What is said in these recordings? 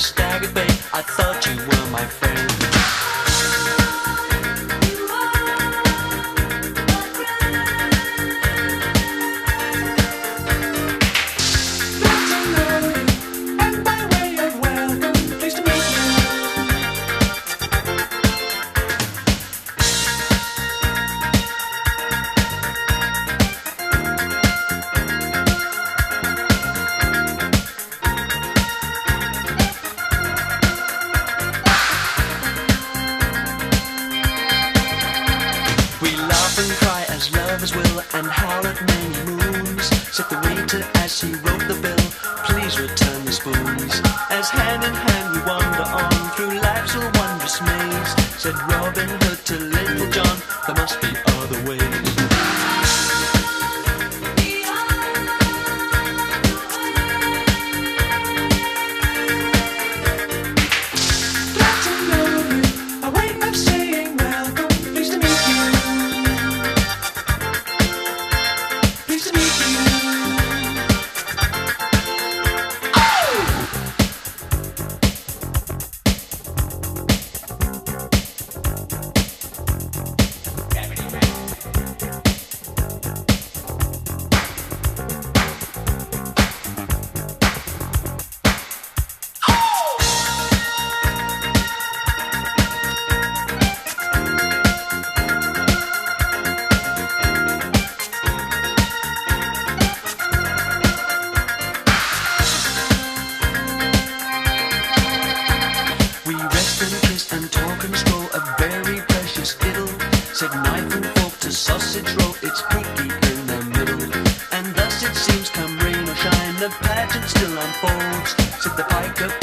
staggered babe. I thought you were my friend. lovers will and howl at many moons. Set the waiter as he runs. its creaky in the middle. And thus it seems, come rain or shine, the pageant still unfolds. Said the pike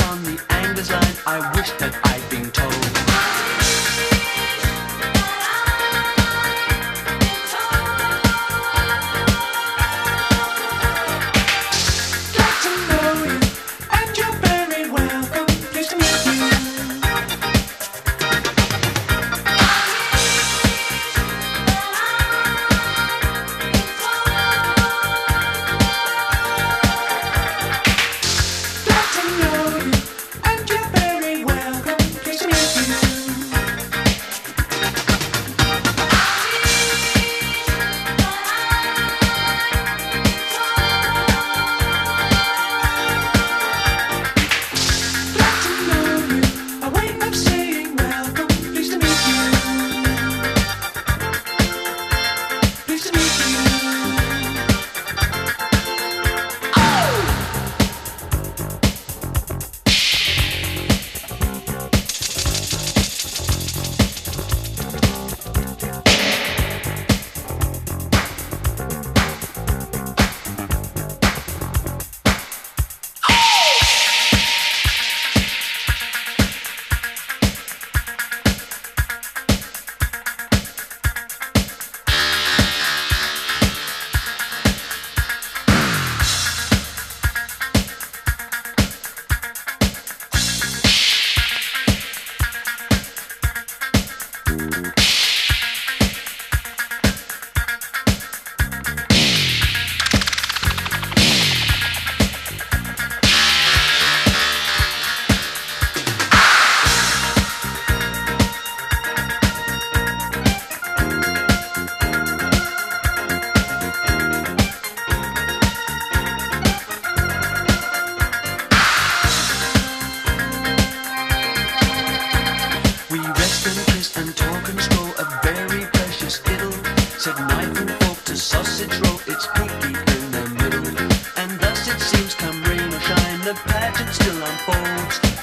message still unfolds.